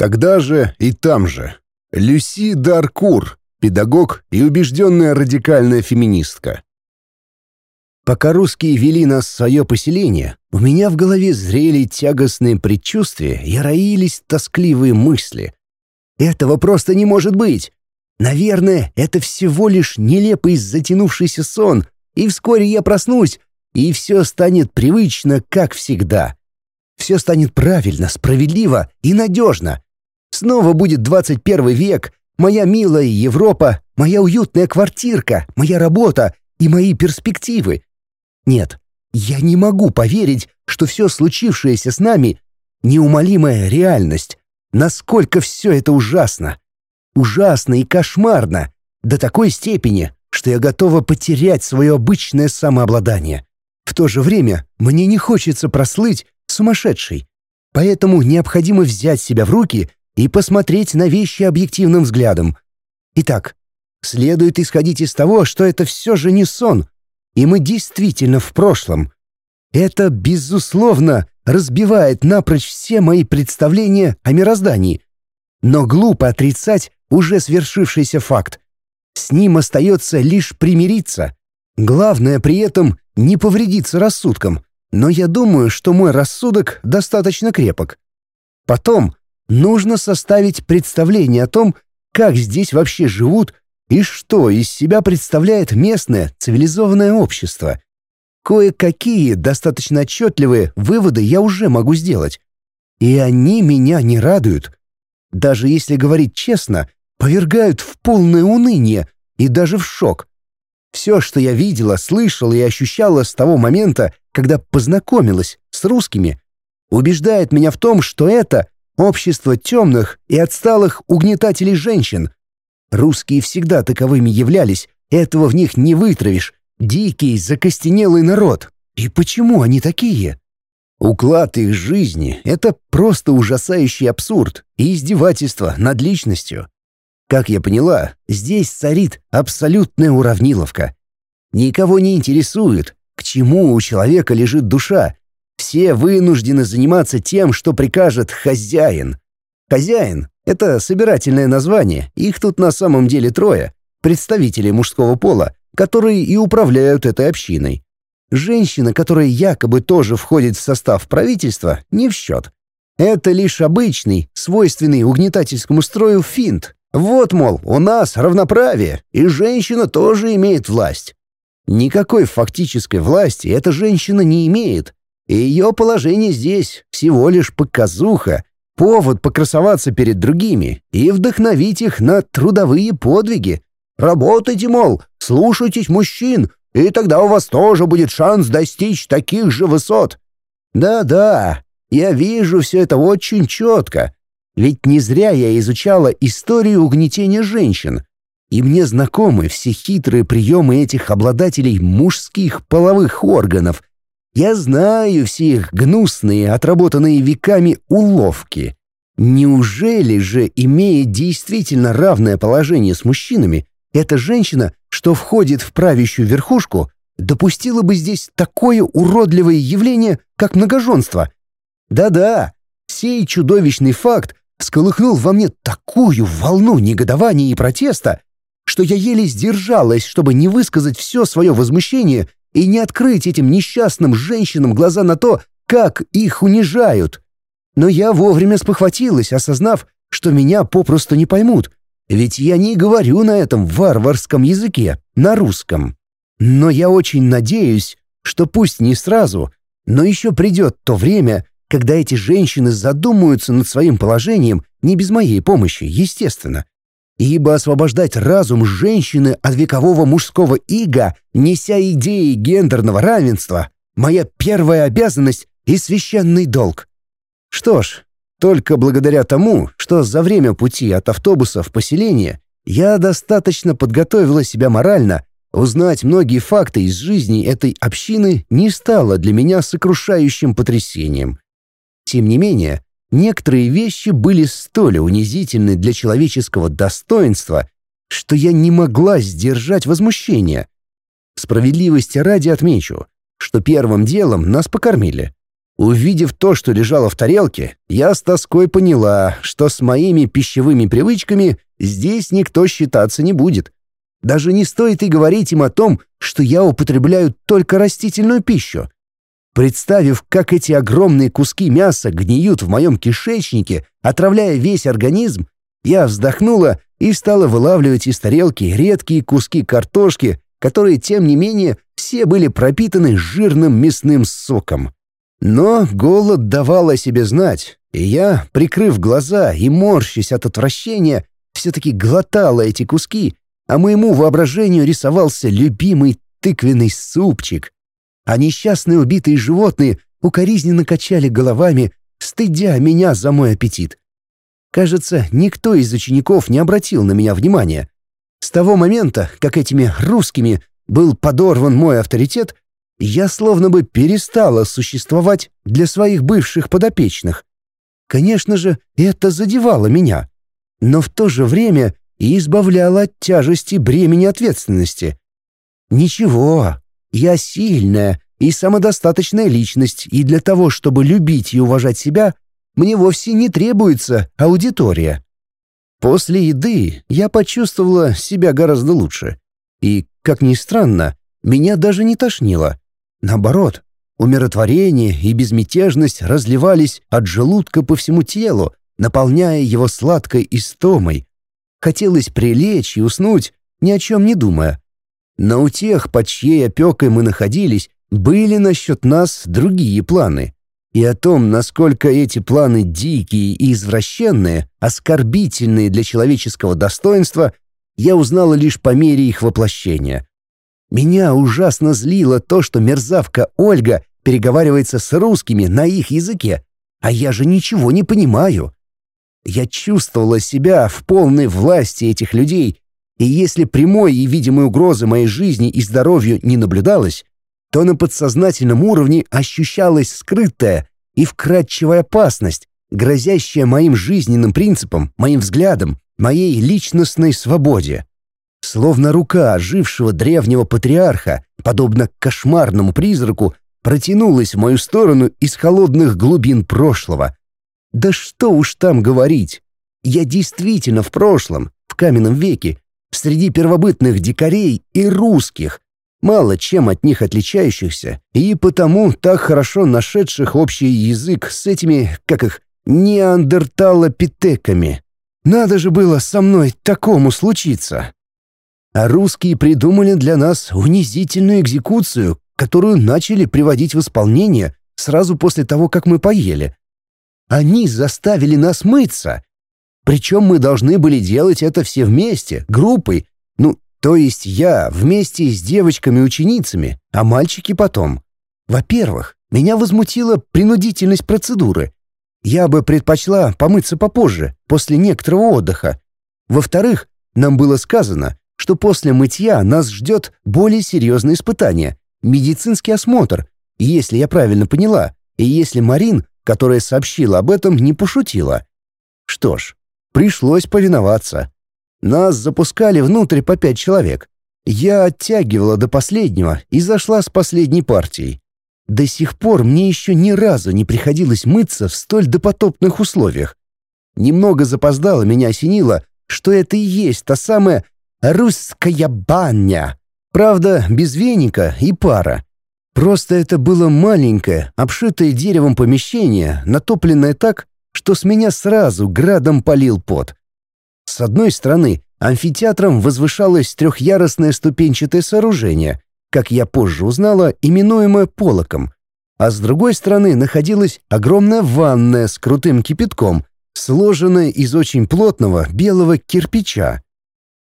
Тогда же и там же. Люси Даркур, педагог и убежденная радикальная феминистка. Пока русские вели нас в свое поселение, у меня в голове зрели тягостные предчувствия и роились тоскливые мысли. Этого просто не может быть. Наверное, это всего лишь нелепый затянувшийся сон, и вскоре я проснусь, и все станет привычно, как всегда. Все станет правильно, справедливо и надежно. Снова будет 21 век, моя милая Европа, моя уютная квартирка, моя работа и мои перспективы. Нет, я не могу поверить, что все случившееся с нами — неумолимая реальность. Насколько все это ужасно! Ужасно и кошмарно! До такой степени, что я готова потерять свое обычное самообладание. В то же время мне не хочется прослыть сумасшедшей. Поэтому необходимо взять себя в руки и посмотреть на вещи объективным взглядом. Итак, следует исходить из того, что это все же не сон, и мы действительно в прошлом. Это, безусловно, разбивает напрочь все мои представления о мироздании. Но глупо отрицать уже свершившийся факт. С ним остается лишь примириться. Главное при этом не повредиться рассудком, но я думаю, что мой рассудок достаточно крепок. Потом нужно составить представление о том, как здесь вообще живут и что из себя представляет местное цивилизованное общество. Кое-какие достаточно отчетливые выводы я уже могу сделать. И они меня не радуют. Даже если говорить честно, повергают в полное уныние и даже в шок. Все, что я видела, слышала и ощущала с того момента, когда познакомилась с русскими, убеждает меня в том, что это общество темных и отсталых угнетателей женщин. Русские всегда таковыми являлись, этого в них не вытравишь. Дикий, закостенелый народ. И почему они такие? Уклад их жизни — это просто ужасающий абсурд и издевательство над личностью. Как я поняла, здесь царит абсолютная уравниловка. Никого не интересует, к чему у человека лежит душа, все вынуждены заниматься тем, что прикажет хозяин. Хозяин — это собирательное название, их тут на самом деле трое, представители мужского пола, которые и управляют этой общиной. Женщина, которая якобы тоже входит в состав правительства, не в счет. Это лишь обычный, свойственный угнетательскому строю финт. Вот, мол, у нас равноправие, и женщина тоже имеет власть. Никакой фактической власти эта женщина не имеет, ее положение здесь всего лишь показуха, повод покрасоваться перед другими и вдохновить их на трудовые подвиги. Работайте, мол, слушайтесь мужчин, и тогда у вас тоже будет шанс достичь таких же высот. Да-да, я вижу все это очень четко. Ведь не зря я изучала историю угнетения женщин, и мне знакомы все хитрые приемы этих обладателей мужских половых органов — я знаю все их гнусные, отработанные веками уловки. Неужели же, имея действительно равное положение с мужчинами, эта женщина, что входит в правящую верхушку, допустила бы здесь такое уродливое явление, как многоженство? Да-да, сей чудовищный факт всколыхнул во мне такую волну негодования и протеста, что я еле сдержалась, чтобы не высказать все свое возмущение и не открыть этим несчастным женщинам глаза на то, как их унижают. Но я вовремя спохватилась, осознав, что меня попросту не поймут, ведь я не говорю на этом варварском языке, на русском. Но я очень надеюсь, что пусть не сразу, но еще придет то время, когда эти женщины задумаются над своим положением не без моей помощи, естественно, ибо освобождать разум женщины от векового мужского ига, неся идеи гендерного равенства, моя первая обязанность и священный долг. Что ж, только благодаря тому, что за время пути от автобуса в поселение я достаточно подготовила себя морально, узнать многие факты из жизни этой общины не стало для меня сокрушающим потрясением. Тем не менее, Некоторые вещи были столь унизительны для человеческого достоинства, что я не могла сдержать возмущение. Справедливости ради отмечу, что первым делом нас покормили. Увидев то, что лежало в тарелке, я с тоской поняла, что с моими пищевыми привычками здесь никто считаться не будет. Даже не стоит и говорить им о том, что я употребляю только растительную пищу — Представив, как эти огромные куски мяса гниют в моем кишечнике, отравляя весь организм, я вздохнула и стала вылавливать из тарелки редкие куски картошки, которые, тем не менее, все были пропитаны жирным мясным соком. Но голод давал о себе знать, и я, прикрыв глаза и морщась от отвращения, все-таки глотала эти куски, а моему воображению рисовался любимый тыквенный супчик, а несчастные убитые животные укоризненно качали головами, стыдя меня за мой аппетит. Кажется, никто из учеников не обратил на меня внимания. С того момента, как этими русскими был подорван мой авторитет, я словно бы перестала существовать для своих бывших подопечных. Конечно же, это задевало меня, но в то же время и избавляло от тяжести бремени ответственности. Ничего, я сильная и самодостаточная личность, и для того, чтобы любить и уважать себя, мне вовсе не требуется аудитория. После еды я почувствовала себя гораздо лучше. И, как ни странно, меня даже не тошнило. Наоборот, умиротворение и безмятежность разливались от желудка по всему телу, наполняя его сладкой истомой. Хотелось прилечь и уснуть, ни о чем не думая. На у тех, под чьей опекой мы находились, были насчет нас другие планы. И о том, насколько эти планы дикие и извращенные, оскорбительные для человеческого достоинства, я узнала лишь по мере их воплощения. Меня ужасно злило то, что мерзавка Ольга переговаривается с русскими на их языке, а я же ничего не понимаю. Я чувствовала себя в полной власти этих людей и если прямой и видимой угрозы моей жизни и здоровью не наблюдалось, то на подсознательном уровне ощущалась скрытая и вкрадчивая опасность, грозящая моим жизненным принципам, моим взглядам, моей личностной свободе. Словно рука ожившего древнего патриарха, подобно кошмарному призраку, протянулась в мою сторону из холодных глубин прошлого. Да что уж там говорить! Я действительно в прошлом, в каменном веке, среди первобытных дикарей и русских, мало чем от них отличающихся, и потому так хорошо нашедших общий язык с этими, как их, неандерталопитеками. Надо же было со мной такому случиться. А русские придумали для нас унизительную экзекуцию, которую начали приводить в исполнение сразу после того, как мы поели. Они заставили нас мыться, причем мы должны были делать это все вместе, группой. Ну, то есть я вместе с девочками-ученицами, а мальчики потом. Во-первых, меня возмутила принудительность процедуры. Я бы предпочла помыться попозже, после некоторого отдыха. Во-вторых, нам было сказано, что после мытья нас ждет более серьезное испытание — медицинский осмотр, если я правильно поняла, и если Марин, которая сообщила об этом, не пошутила. Что ж, Пришлось повиноваться. Нас запускали внутрь по пять человек. Я оттягивала до последнего и зашла с последней партией. До сих пор мне еще ни разу не приходилось мыться в столь допотопных условиях. Немного запоздало меня осенило, что это и есть та самая «русская баня». Правда, без веника и пара. Просто это было маленькое, обшитое деревом помещение, натопленное так, что с меня сразу градом полил пот. С одной стороны, амфитеатром возвышалось трехъярусное ступенчатое сооружение, как я позже узнала, именуемое полоком, а с другой стороны находилась огромная ванная с крутым кипятком, сложенная из очень плотного белого кирпича.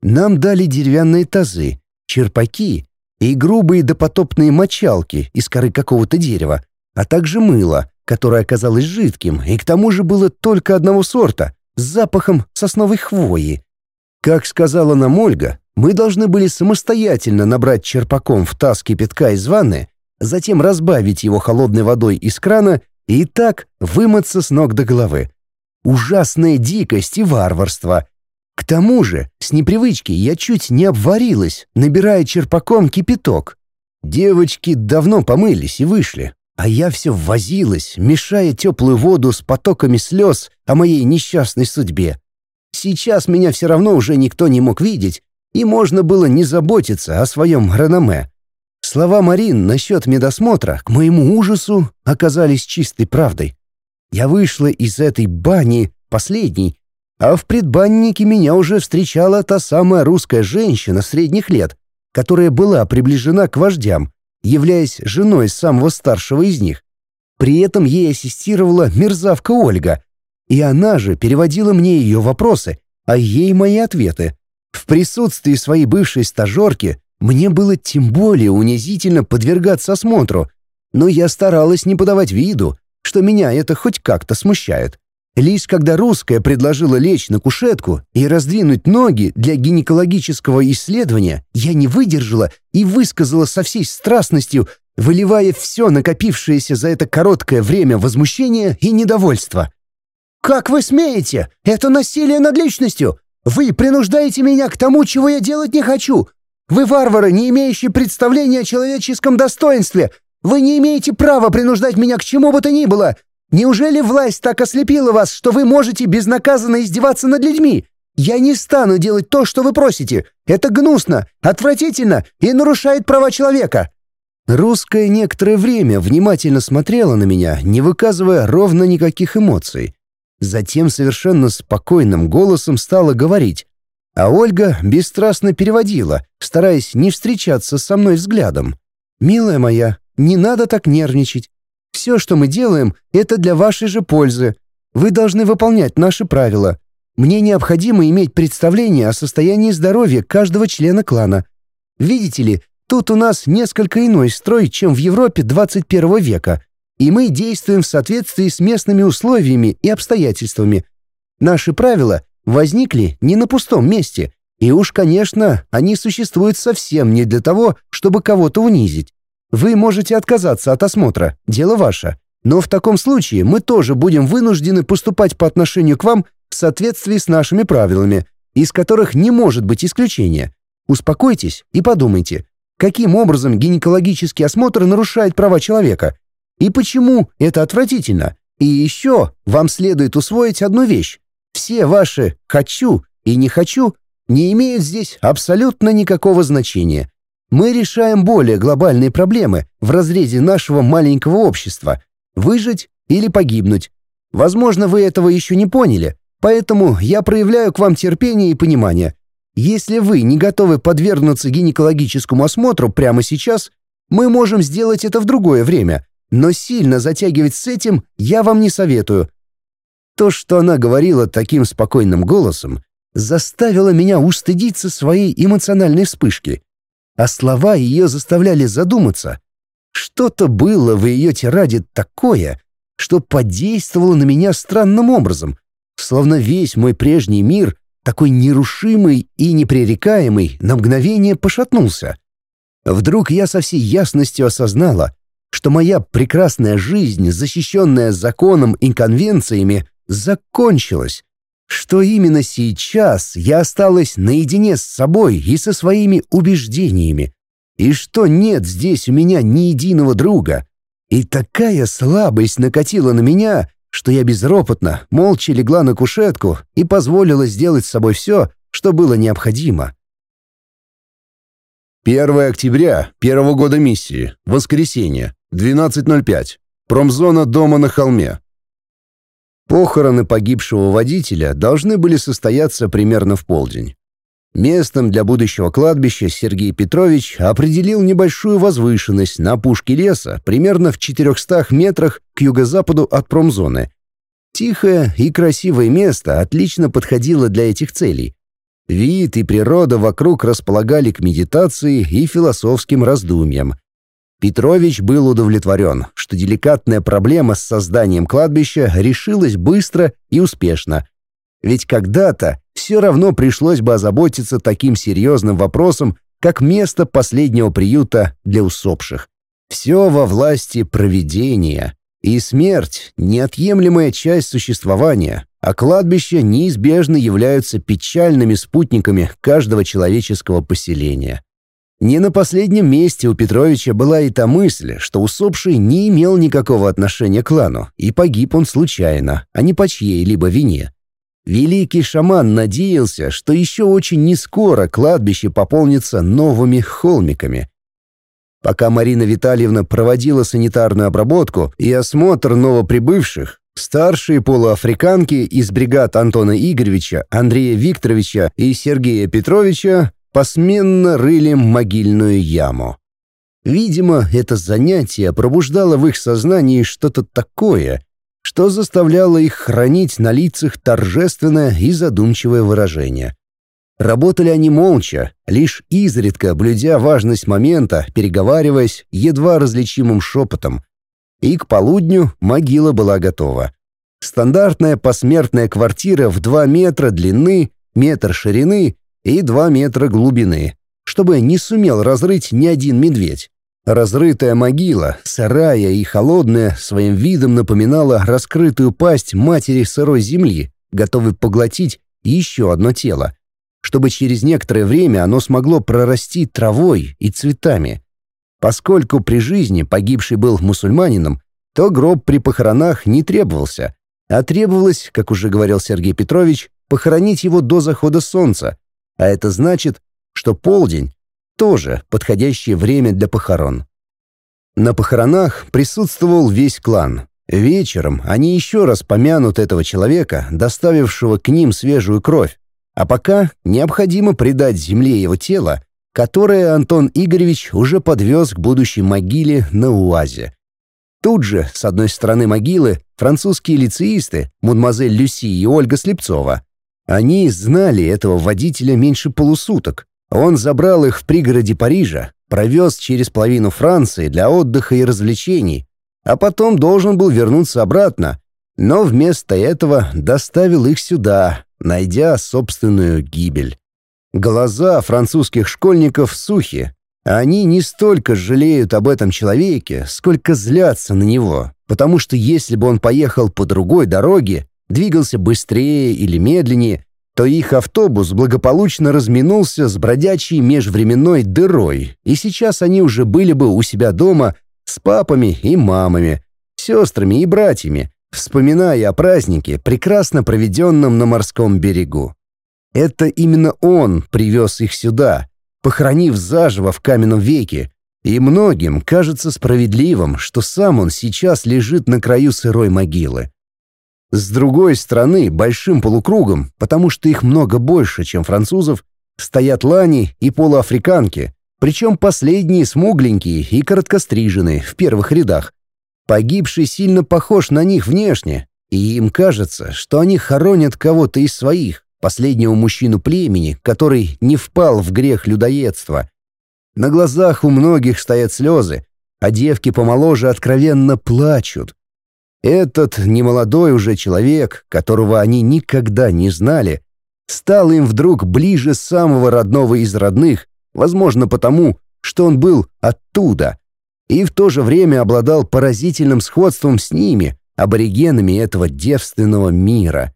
Нам дали деревянные тазы, черпаки и грубые допотопные мочалки из коры какого-то дерева, а также мыло — которое оказалось жидким и к тому же было только одного сорта, с запахом сосновой хвои. Как сказала нам Ольга, мы должны были самостоятельно набрать черпаком в таз кипятка из ванны, затем разбавить его холодной водой из крана и так вымыться с ног до головы. Ужасная дикость и варварство. К тому же, с непривычки я чуть не обварилась, набирая черпаком кипяток. Девочки давно помылись и вышли, а я все возилась, мешая теплую воду с потоками слез о моей несчастной судьбе. Сейчас меня все равно уже никто не мог видеть, и можно было не заботиться о своем реноме. Слова Марин насчет медосмотра, к моему ужасу, оказались чистой правдой. Я вышла из этой бани последней, а в предбаннике меня уже встречала та самая русская женщина средних лет, которая была приближена к вождям, являясь женой самого старшего из них. При этом ей ассистировала мерзавка Ольга, и она же переводила мне ее вопросы, а ей мои ответы. В присутствии своей бывшей стажерки мне было тем более унизительно подвергаться осмотру, но я старалась не подавать виду, что меня это хоть как-то смущает. Лишь когда русская предложила лечь на кушетку и раздвинуть ноги для гинекологического исследования, я не выдержала и высказала со всей страстностью, выливая все накопившееся за это короткое время возмущение и недовольство. «Как вы смеете? Это насилие над личностью! Вы принуждаете меня к тому, чего я делать не хочу! Вы варвары, не имеющие представления о человеческом достоинстве! Вы не имеете права принуждать меня к чему бы то ни было! Неужели власть так ослепила вас, что вы можете безнаказанно издеваться над людьми? Я не стану делать то, что вы просите. Это гнусно, отвратительно и нарушает права человека». Русская некоторое время внимательно смотрела на меня, не выказывая ровно никаких эмоций. Затем совершенно спокойным голосом стала говорить, а Ольга бесстрастно переводила, стараясь не встречаться со мной взглядом. «Милая моя, не надо так нервничать. Все, что мы делаем, это для вашей же пользы. Вы должны выполнять наши правила. Мне необходимо иметь представление о состоянии здоровья каждого члена клана. Видите ли, тут у нас несколько иной строй, чем в Европе 21 века, и мы действуем в соответствии с местными условиями и обстоятельствами. Наши правила возникли не на пустом месте, и уж, конечно, они существуют совсем не для того, чтобы кого-то унизить. Вы можете отказаться от осмотра, дело ваше. Но в таком случае мы тоже будем вынуждены поступать по отношению к вам в соответствии с нашими правилами, из которых не может быть исключения. Успокойтесь и подумайте, каким образом гинекологический осмотр нарушает права человека и почему это отвратительно. И еще вам следует усвоить одну вещь. Все ваши «хочу» и «не хочу» не имеют здесь абсолютно никакого значения – мы решаем более глобальные проблемы в разрезе нашего маленького общества – выжить или погибнуть. Возможно, вы этого еще не поняли, поэтому я проявляю к вам терпение и понимание. Если вы не готовы подвергнуться гинекологическому осмотру прямо сейчас, мы можем сделать это в другое время, но сильно затягивать с этим я вам не советую. То, что она говорила таким спокойным голосом, заставило меня устыдиться своей эмоциональной вспышки а слова ее заставляли задуматься. Что-то было в ее тираде такое, что подействовало на меня странным образом, словно весь мой прежний мир, такой нерушимый и непререкаемый, на мгновение пошатнулся. Вдруг я со всей ясностью осознала, что моя прекрасная жизнь, защищенная законом и конвенциями, закончилась, что именно сейчас я осталась наедине с собой и со своими убеждениями, и что нет здесь у меня ни единого друга. И такая слабость накатила на меня, что я безропотно, молча легла на кушетку и позволила сделать с собой все, что было необходимо. 1 октября первого года миссии, воскресенье, 12.05, промзона дома на холме. Похороны погибшего водителя должны были состояться примерно в полдень. Местом для будущего кладбища Сергей Петрович определил небольшую возвышенность на опушке леса примерно в 400 метрах к юго-западу от промзоны. Тихое и красивое место отлично подходило для этих целей. Вид и природа вокруг располагали к медитации и философским раздумьям – Петрович был удовлетворен, что деликатная проблема с созданием кладбища решилась быстро и успешно. Ведь когда-то все равно пришлось бы озаботиться таким серьезным вопросом, как место последнего приюта для усопших. Все во власти проведения. И смерть — неотъемлемая часть существования, а кладбища неизбежно являются печальными спутниками каждого человеческого поселения. Не на последнем месте у Петровича была и та мысль, что усопший не имел никакого отношения к клану, и погиб он случайно, а не по чьей-либо вине. Великий шаман надеялся, что еще очень нескоро кладбище пополнится новыми холмиками. Пока Марина Витальевна проводила санитарную обработку и осмотр новоприбывших, Старшие полуафриканки из бригад Антона Игоревича, Андрея Викторовича и Сергея Петровича посменно рыли могильную яму. Видимо, это занятие пробуждало в их сознании что-то такое, что заставляло их хранить на лицах торжественное и задумчивое выражение. Работали они молча, лишь изредка блюдя важность момента, переговариваясь едва различимым шепотом. И к полудню могила была готова. Стандартная посмертная квартира в 2 метра длины, метр ширины и 2 метра глубины, чтобы не сумел разрыть ни один медведь. Разрытая могила, сырая и холодная, своим видом напоминала раскрытую пасть матери сырой земли, готовой поглотить еще одно тело, чтобы через некоторое время оно смогло прорасти травой и цветами. Поскольку при жизни погибший был мусульманином, то гроб при похоронах не требовался, а требовалось, как уже говорил Сергей Петрович, похоронить его до захода солнца, а это значит, что полдень — тоже подходящее время для похорон. На похоронах присутствовал весь клан. Вечером они еще раз помянут этого человека, доставившего к ним свежую кровь. А пока необходимо придать земле его тело, которое Антон Игоревич уже подвез к будущей могиле на УАЗе. Тут же, с одной стороны могилы, французские лицеисты, мадемуазель Люси и Ольга Слепцова, они знали этого водителя меньше полусуток. Он забрал их в пригороде Парижа, провез через половину Франции для отдыха и развлечений, а потом должен был вернуться обратно, но вместо этого доставил их сюда, найдя собственную гибель. Глаза французских школьников сухи. Они не столько жалеют об этом человеке, сколько злятся на него, потому что если бы он поехал по другой дороге, двигался быстрее или медленнее, то их автобус благополучно разминулся с бродячей межвременной дырой, и сейчас они уже были бы у себя дома с папами и мамами, сестрами и братьями, вспоминая о празднике, прекрасно проведенном на морском берегу. Это именно он привез их сюда, похоронив заживо в каменном веке, и многим кажется справедливым, что сам он сейчас лежит на краю сырой могилы. С другой стороны, большим полукругом, потому что их много больше, чем французов, стоят лани и полуафриканки, причем последние смугленькие и короткостриженные в первых рядах. Погибший сильно похож на них внешне, и им кажется, что они хоронят кого-то из своих, последнего мужчину племени, который не впал в грех людоедства. На глазах у многих стоят слезы, а девки помоложе откровенно плачут, этот немолодой уже человек, которого они никогда не знали, стал им вдруг ближе самого родного из родных, возможно потому, что он был оттуда, и в то же время обладал поразительным сходством с ними, аборигенами этого девственного мира.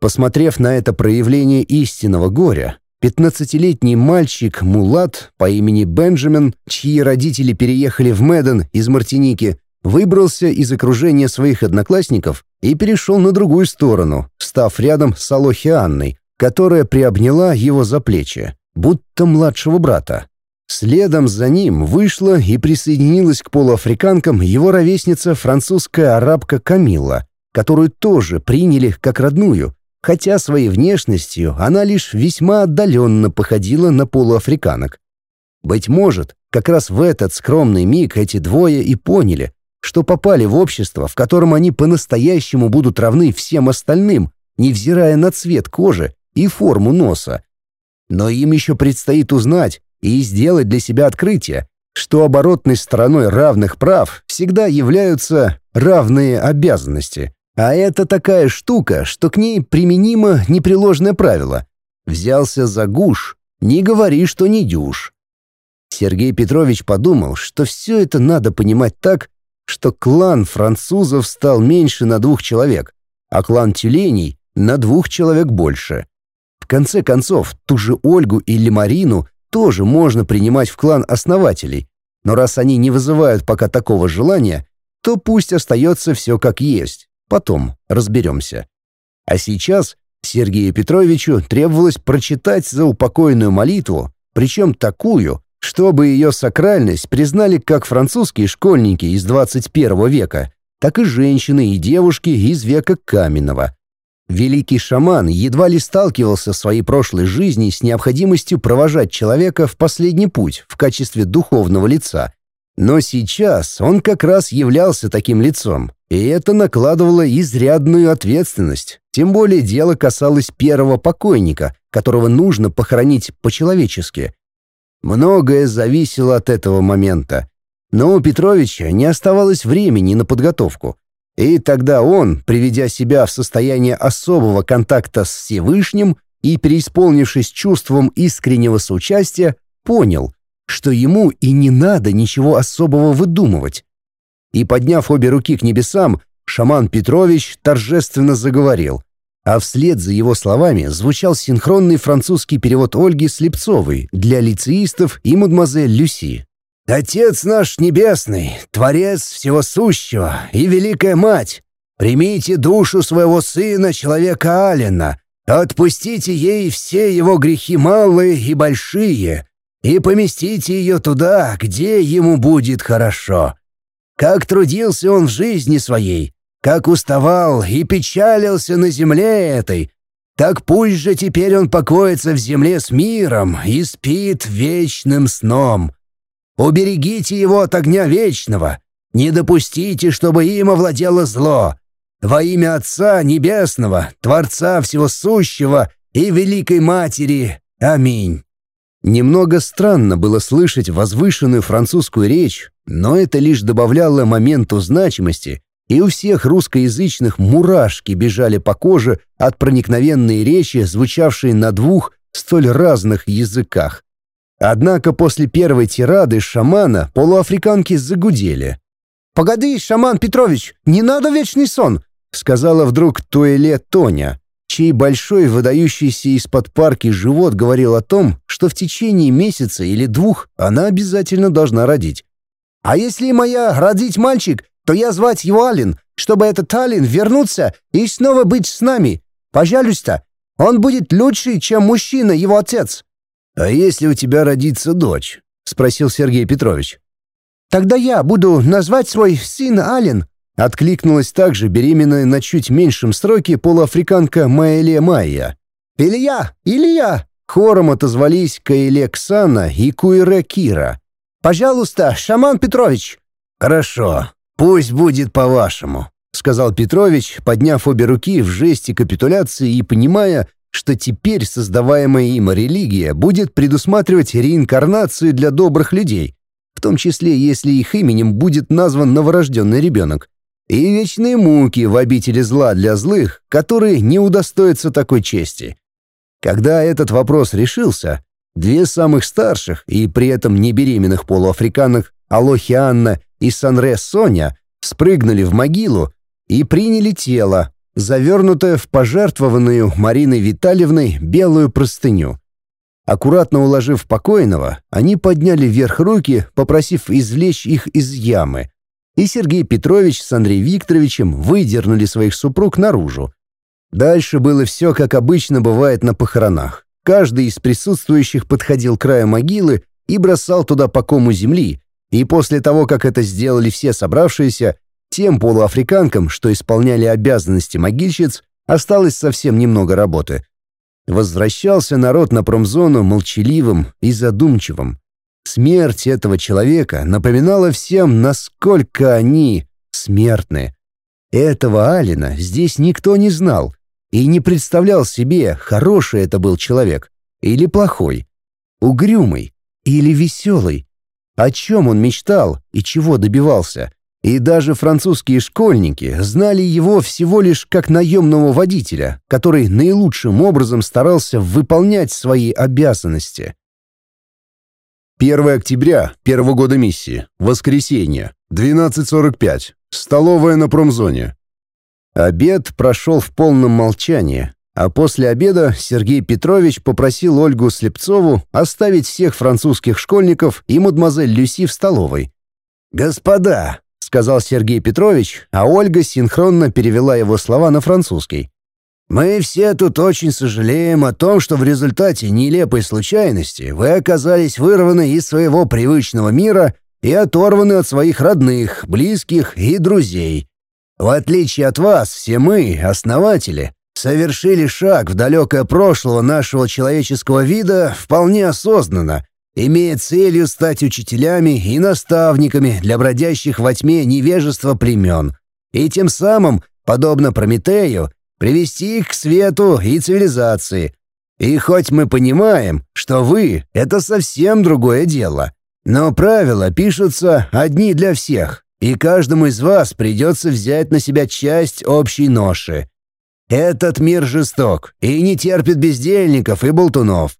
Посмотрев на это проявление истинного горя, пятнадцатилетний мальчик Мулат по имени Бенджамин, чьи родители переехали в Меден из Мартиники, выбрался из окружения своих одноклассников и перешел на другую сторону, став рядом с Алохи Анной, которая приобняла его за плечи, будто младшего брата. Следом за ним вышла и присоединилась к полуафриканкам его ровесница французская арабка Камила, которую тоже приняли как родную, хотя своей внешностью она лишь весьма отдаленно походила на полуафриканок. Быть может, как раз в этот скромный миг эти двое и поняли, что попали в общество, в котором они по-настоящему будут равны всем остальным, невзирая на цвет кожи и форму носа. Но им еще предстоит узнать и сделать для себя открытие, что оборотной стороной равных прав всегда являются равные обязанности. А это такая штука, что к ней применимо непреложное правило. Взялся за гуш, не говори, что не дюш. Сергей Петрович подумал, что все это надо понимать так, что клан французов стал меньше на двух человек, а клан тюленей — на двух человек больше. В конце концов, ту же Ольгу или Марину тоже можно принимать в клан основателей, но раз они не вызывают пока такого желания, то пусть остается все как есть, потом разберемся. А сейчас Сергею Петровичу требовалось прочитать за упокойную молитву, причем такую, чтобы ее сакральность признали как французские школьники из 21 века, так и женщины и девушки из века каменного. Великий шаман едва ли сталкивался в своей прошлой жизни с необходимостью провожать человека в последний путь в качестве духовного лица. Но сейчас он как раз являлся таким лицом, и это накладывало изрядную ответственность, тем более дело касалось первого покойника, которого нужно похоронить по-человечески – Многое зависело от этого момента. Но у Петровича не оставалось времени на подготовку. И тогда он, приведя себя в состояние особого контакта с Всевышним и преисполнившись чувством искреннего соучастия, понял, что ему и не надо ничего особого выдумывать. И подняв обе руки к небесам, шаман Петрович торжественно заговорил. А вслед за его словами звучал синхронный французский перевод Ольги Слепцовой для лицеистов и мадемуазель Люси. «Отец наш небесный, Творец всего сущего и Великая Мать, примите душу своего сына, человека Алина, отпустите ей все его грехи малые и большие, и поместите ее туда, где ему будет хорошо. Как трудился он в жизни своей, как уставал и печалился на земле этой, так пусть же теперь он покоится в земле с миром и спит вечным сном. Уберегите его от огня вечного, не допустите, чтобы им овладело зло. Во имя Отца Небесного, Творца Всего Сущего и Великой Матери. Аминь». Немного странно было слышать возвышенную французскую речь, но это лишь добавляло моменту значимости – и у всех русскоязычных мурашки бежали по коже от проникновенной речи, звучавшей на двух столь разных языках. Однако после первой тирады шамана полуафриканки загудели. «Погоди, шаман Петрович, не надо вечный сон!» — сказала вдруг Туэле Тоня, чей большой, выдающийся из-под парки живот говорил о том, что в течение месяца или двух она обязательно должна родить. «А если моя родить мальчик, то я звать его Алин, чтобы этот Алин вернуться и снова быть с нами. Пожалуйста, он будет лучше, чем мужчина, его отец». «А если у тебя родится дочь?» — спросил Сергей Петрович. «Тогда я буду назвать свой сын Алин, Откликнулась также беременная на чуть «Пусть будет по-вашему», — сказал Петрович, подняв обе руки в жесте капитуляции и понимая, что теперь создаваемая им религия будет предусматривать реинкарнацию для добрых людей, в том числе если их именем будет назван новорожденный ребенок, и вечные муки в обители зла для злых, которые не удостоятся такой чести. Когда этот вопрос решился, две самых старших и при этом не беременных полуафриканок, Алохи Анна и Санре Соня спрыгнули в могилу и приняли тело, завернутое в пожертвованную Мариной Витальевной белую простыню. Аккуратно уложив покойного, они подняли вверх руки, попросив извлечь их из ямы. И Сергей Петрович с Андреем Викторовичем выдернули своих супруг наружу. Дальше было все, как обычно бывает на похоронах. Каждый из присутствующих подходил к краю могилы и бросал туда по кому земли, и после того, как это сделали все собравшиеся, тем полуафриканкам, что исполняли обязанности могильщиц, осталось совсем немного работы. Возвращался народ на промзону молчаливым и задумчивым. Смерть этого человека напоминала всем, насколько они смертны. Этого Алина здесь никто не знал и не представлял себе, хороший это был человек или плохой, угрюмый или веселый, о чем он мечтал и чего добивался? И даже французские школьники знали его всего лишь как наемного водителя, который наилучшим образом старался выполнять свои обязанности. 1 октября первого года миссии, воскресенье, 12.45, столовая на промзоне. Обед прошел в полном молчании, а после обеда Сергей Петрович попросил Ольгу Слепцову оставить всех французских школьников и мадемуазель Люси в столовой. «Господа», — сказал Сергей Петрович, а Ольга синхронно перевела его слова на французский. «Мы все тут очень сожалеем о том, что в результате нелепой случайности вы оказались вырваны из своего привычного мира и оторваны от своих родных, близких и друзей. В отличие от вас, все мы, основатели, совершили шаг в далекое прошлое нашего человеческого вида вполне осознанно, имея целью стать учителями и наставниками для бродящих во тьме невежества племен, и тем самым, подобно Прометею, привести их к свету и цивилизации. И хоть мы понимаем, что вы — это совсем другое дело, но правила пишутся одни для всех, и каждому из вас придется взять на себя часть общей ноши. Этот мир жесток и не терпит бездельников и болтунов.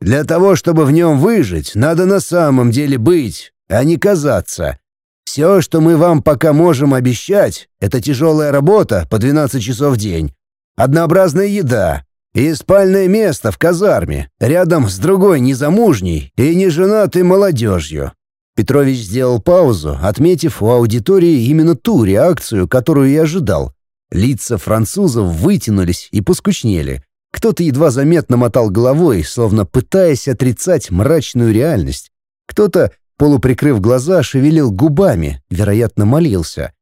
Для того, чтобы в нем выжить, надо на самом деле быть, а не казаться. Все, что мы вам пока можем обещать, это тяжелая работа по 12 часов в день, однообразная еда и спальное место в казарме, рядом с другой незамужней и неженатой молодежью. Петрович сделал паузу, отметив у аудитории именно ту реакцию, которую я ожидал — Лица французов вытянулись и поскучнели. Кто-то едва заметно мотал головой, словно пытаясь отрицать мрачную реальность. Кто-то, полуприкрыв глаза, шевелил губами, вероятно, молился.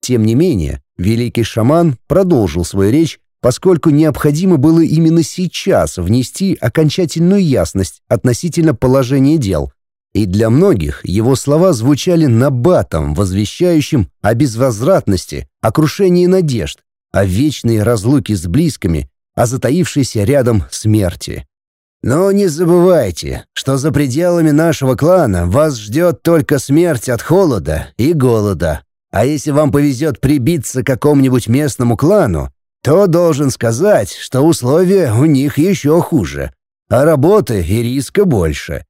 Тем не менее, великий шаман продолжил свою речь, поскольку необходимо было именно сейчас внести окончательную ясность относительно положения дел. И для многих его слова звучали набатом, возвещающим о безвозвратности, о крушении надежд, о вечной разлуке с близкими, о затаившейся рядом смерти. Но не забывайте, что за пределами нашего клана вас ждет только смерть от холода и голода. А если вам повезет прибиться к какому-нибудь местному клану, то должен сказать, что условия у них еще хуже, а работы и риска больше.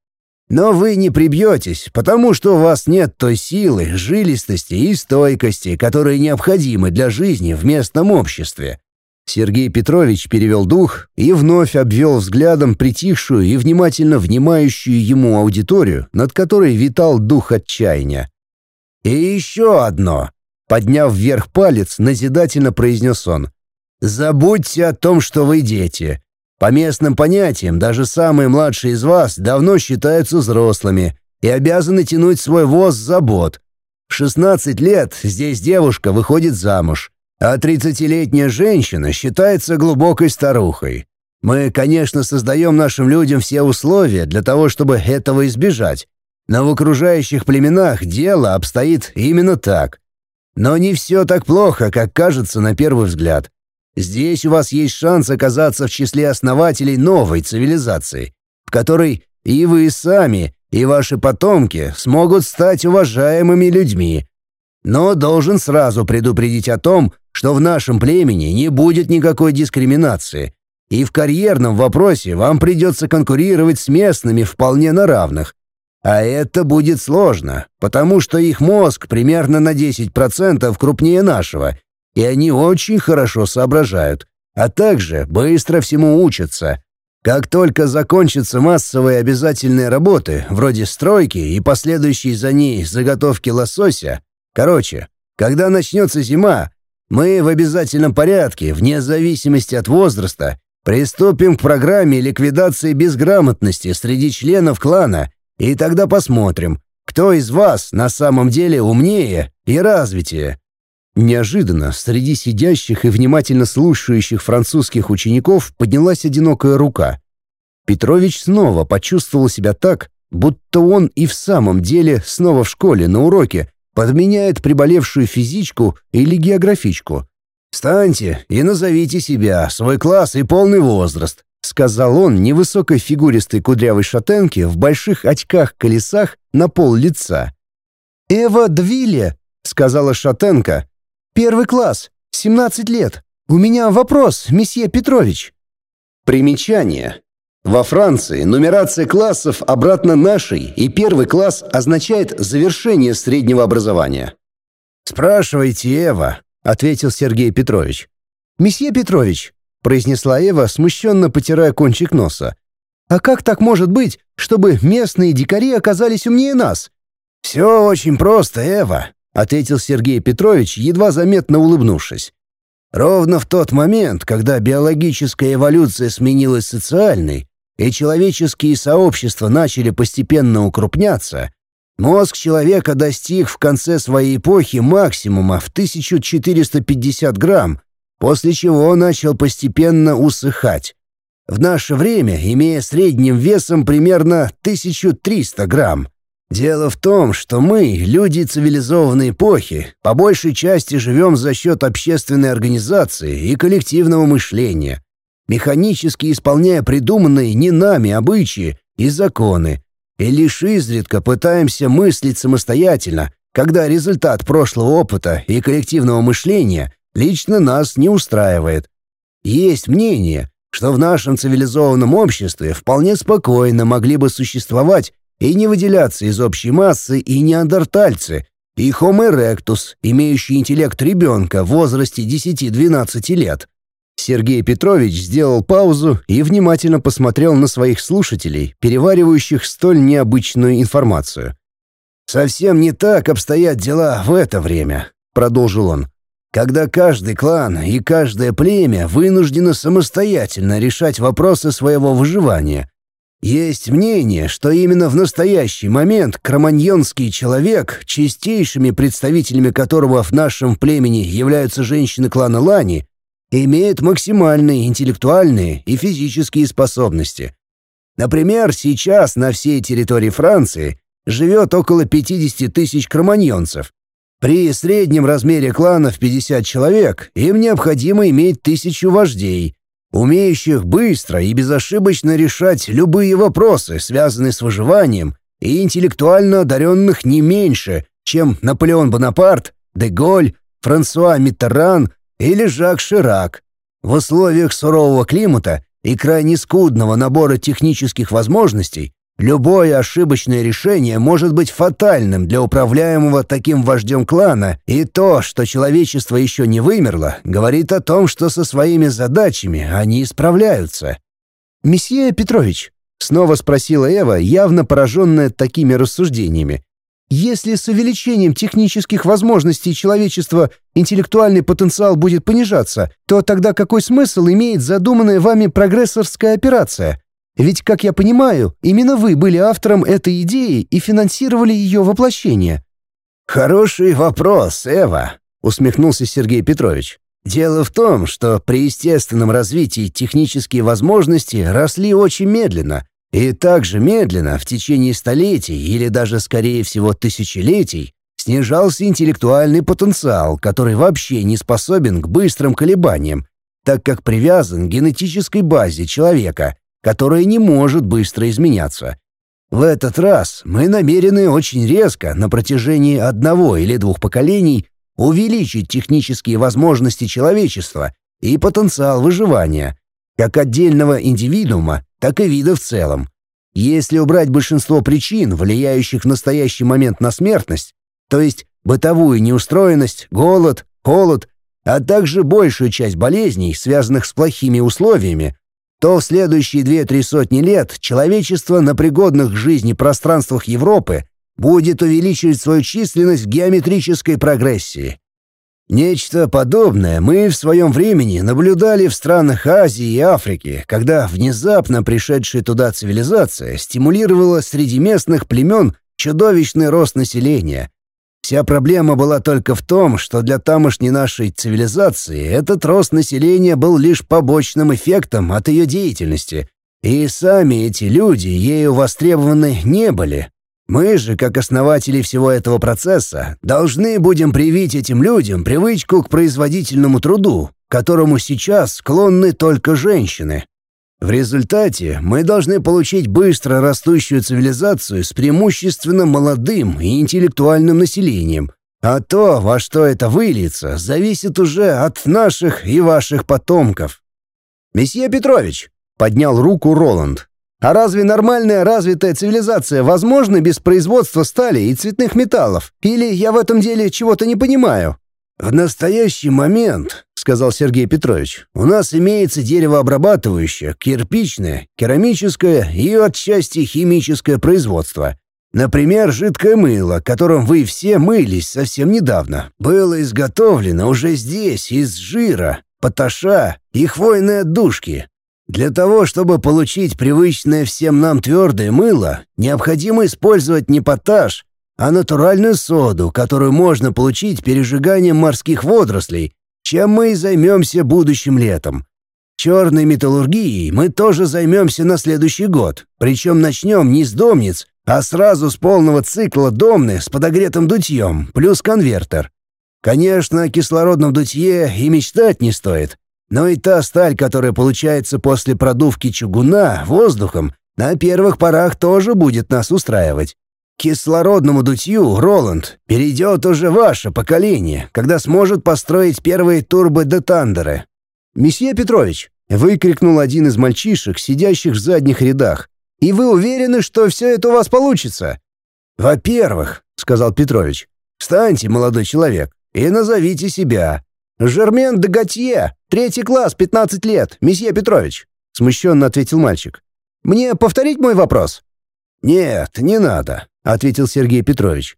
Но вы не прибьетесь, потому что у вас нет той силы, жилистости и стойкости, которые необходимы для жизни в местном обществе». Сергей Петрович перевел дух и вновь обвел взглядом притихшую и внимательно внимающую ему аудиторию, над которой витал дух отчаяния. «И еще одно!» — подняв вверх палец, назидательно произнес он. «Забудьте о том, что вы дети. По местным понятиям, даже самые младшие из вас давно считаются взрослыми и обязаны тянуть свой воз забот. В 16 лет здесь девушка выходит замуж, а 30-летняя женщина считается глубокой старухой. Мы, конечно, создаем нашим людям все условия для того, чтобы этого избежать, но в окружающих племенах дело обстоит именно так. Но не все так плохо, как кажется на первый взгляд. Здесь у вас есть шанс оказаться в числе основателей новой цивилизации, в которой и вы сами, и ваши потомки смогут стать уважаемыми людьми. Но должен сразу предупредить о том, что в нашем племени не будет никакой дискриминации, и в карьерном вопросе вам придется конкурировать с местными вполне на равных. А это будет сложно, потому что их мозг примерно на 10% крупнее нашего — и они очень хорошо соображают, а также быстро всему учатся. Как только закончатся массовые обязательные работы, вроде стройки и последующие за ней заготовки лосося, короче, когда начнется зима, мы в обязательном порядке, вне зависимости от возраста, приступим к программе ликвидации безграмотности среди членов клана, и тогда посмотрим, кто из вас на самом деле умнее и развитее. Неожиданно среди сидящих и внимательно слушающих французских учеников поднялась одинокая рука. Петрович снова почувствовал себя так, будто он и в самом деле снова в школе на уроке подменяет приболевшую физичку или географичку. «Встаньте и назовите себя, свой класс и полный возраст», сказал он невысокой фигуристой кудрявой шатенке в больших очках-колесах на пол лица. «Эва Двилле», — сказала шатенка, Первый класс, 17 лет. У меня вопрос, месье Петрович». Примечание. Во Франции нумерация классов обратно нашей, и первый класс означает завершение среднего образования. «Спрашивайте, Эва», — ответил Сергей Петрович. «Месье Петрович», — произнесла Эва, смущенно потирая кончик носа, «а как так может быть, чтобы местные дикари оказались умнее нас?» «Все очень просто, Эва», — ответил Сергей Петрович, едва заметно улыбнувшись. «Ровно в тот момент, когда биологическая эволюция сменилась социальной, и человеческие сообщества начали постепенно укрупняться, мозг человека достиг в конце своей эпохи максимума в 1450 грамм, после чего начал постепенно усыхать. В наше время, имея средним весом примерно 1300 грамм, Дело в том, что мы, люди цивилизованной эпохи, по большей части живем за счет общественной организации и коллективного мышления, механически исполняя придуманные не нами обычаи и законы, и лишь изредка пытаемся мыслить самостоятельно, когда результат прошлого опыта и коллективного мышления лично нас не устраивает. Есть мнение, что в нашем цивилизованном обществе вполне спокойно могли бы существовать и не выделяться из общей массы и неандертальцы, и хомеректус, имеющий интеллект ребенка в возрасте 10-12 лет. Сергей Петрович сделал паузу и внимательно посмотрел на своих слушателей, переваривающих столь необычную информацию. «Совсем не так обстоят дела в это время», — продолжил он, «когда каждый клан и каждое племя вынуждено самостоятельно решать вопросы своего выживания, есть мнение, что именно в настоящий момент кроманьонский человек, чистейшими представителями которого в нашем племени являются женщины клана Лани, имеет максимальные интеллектуальные и физические способности. Например, сейчас на всей территории Франции живет около 50 тысяч кроманьонцев. При среднем размере клана в 50 человек им необходимо иметь тысячу вождей – умеющих быстро и безошибочно решать любые вопросы, связанные с выживанием, и интеллектуально одаренных не меньше, чем Наполеон Бонапарт, Деголь, Франсуа Миттеран или Жак Ширак. В условиях сурового климата и крайне скудного набора технических возможностей Любое ошибочное решение может быть фатальным для управляемого таким вождем клана, и то, что человечество еще не вымерло, говорит о том, что со своими задачами они справляются. «Месье Петрович», — снова спросила Эва, явно пораженная такими рассуждениями, «если с увеличением технических возможностей человечества интеллектуальный потенциал будет понижаться, то тогда какой смысл имеет задуманная вами прогрессорская операция?» Ведь, как я понимаю, именно вы были автором этой идеи и финансировали ее воплощение». «Хороший вопрос, Эва», — усмехнулся Сергей Петрович. «Дело в том, что при естественном развитии технические возможности росли очень медленно, и также медленно в течение столетий или даже, скорее всего, тысячелетий снижался интеллектуальный потенциал, который вообще не способен к быстрым колебаниям, так как привязан к генетической базе человека — которое не может быстро изменяться. В этот раз мы намерены очень резко на протяжении одного или двух поколений увеличить технические возможности человечества и потенциал выживания, как отдельного индивидуума, так и вида в целом. Если убрать большинство причин, влияющих в настоящий момент на смертность, то есть бытовую неустроенность, голод, холод, а также большую часть болезней, связанных с плохими условиями, то в следующие две-три сотни лет человечество на пригодных к жизни пространствах Европы будет увеличивать свою численность в геометрической прогрессии. Нечто подобное мы в своем времени наблюдали в странах Азии и Африки, когда внезапно пришедшая туда цивилизация стимулировала среди местных племен чудовищный рост населения, Вся проблема была только в том, что для тамошней нашей цивилизации этот рост населения был лишь побочным эффектом от ее деятельности, и сами эти люди ею востребованы не были. Мы же, как основатели всего этого процесса, должны будем привить этим людям привычку к производительному труду, которому сейчас склонны только женщины. В результате мы должны получить быстро растущую цивилизацию с преимущественно молодым и интеллектуальным населением, а то, во что это выльется, зависит уже от наших и ваших потомков. «Месье Петрович», — поднял руку Роланд, «а разве нормальная развитая цивилизация возможна без производства стали и цветных металлов? Или я в этом деле чего-то не понимаю?» «В настоящий момент сказал Сергей Петрович. «У нас имеется деревообрабатывающее, кирпичное, керамическое и отчасти химическое производство. Например, жидкое мыло, которым вы все мылись совсем недавно, было изготовлено уже здесь из жира, поташа и хвойной отдушки. Для того, чтобы получить привычное всем нам твердое мыло, необходимо использовать не поташ, а натуральную соду, которую можно получить пережиганием морских водорослей, чем мы займемся будущим летом. Черной металлургией мы тоже займемся на следующий год, причем начнем не с домниц, а сразу с полного цикла домны с подогретым дутьем, плюс конвертер. Конечно, о кислородном дутье и мечтать не стоит, но и та сталь, которая получается после продувки чугуна воздухом, на первых порах тоже будет нас устраивать. Кислородному дутью Роланд перейдет уже ваше поколение, когда сможет построить первые турбо-детандеры. «Месье Петрович!» — выкрикнул один из мальчишек, сидящих в задних рядах. «И вы уверены, что все это у вас получится?» «Во-первых», — сказал Петрович, — «встаньте, молодой человек, и назовите себя. Жермен де Готье, третий класс, 15 лет, месье Петрович», — смущенно ответил мальчик. «Мне повторить мой вопрос?» «Нет, не надо», — ответил Сергей Петрович.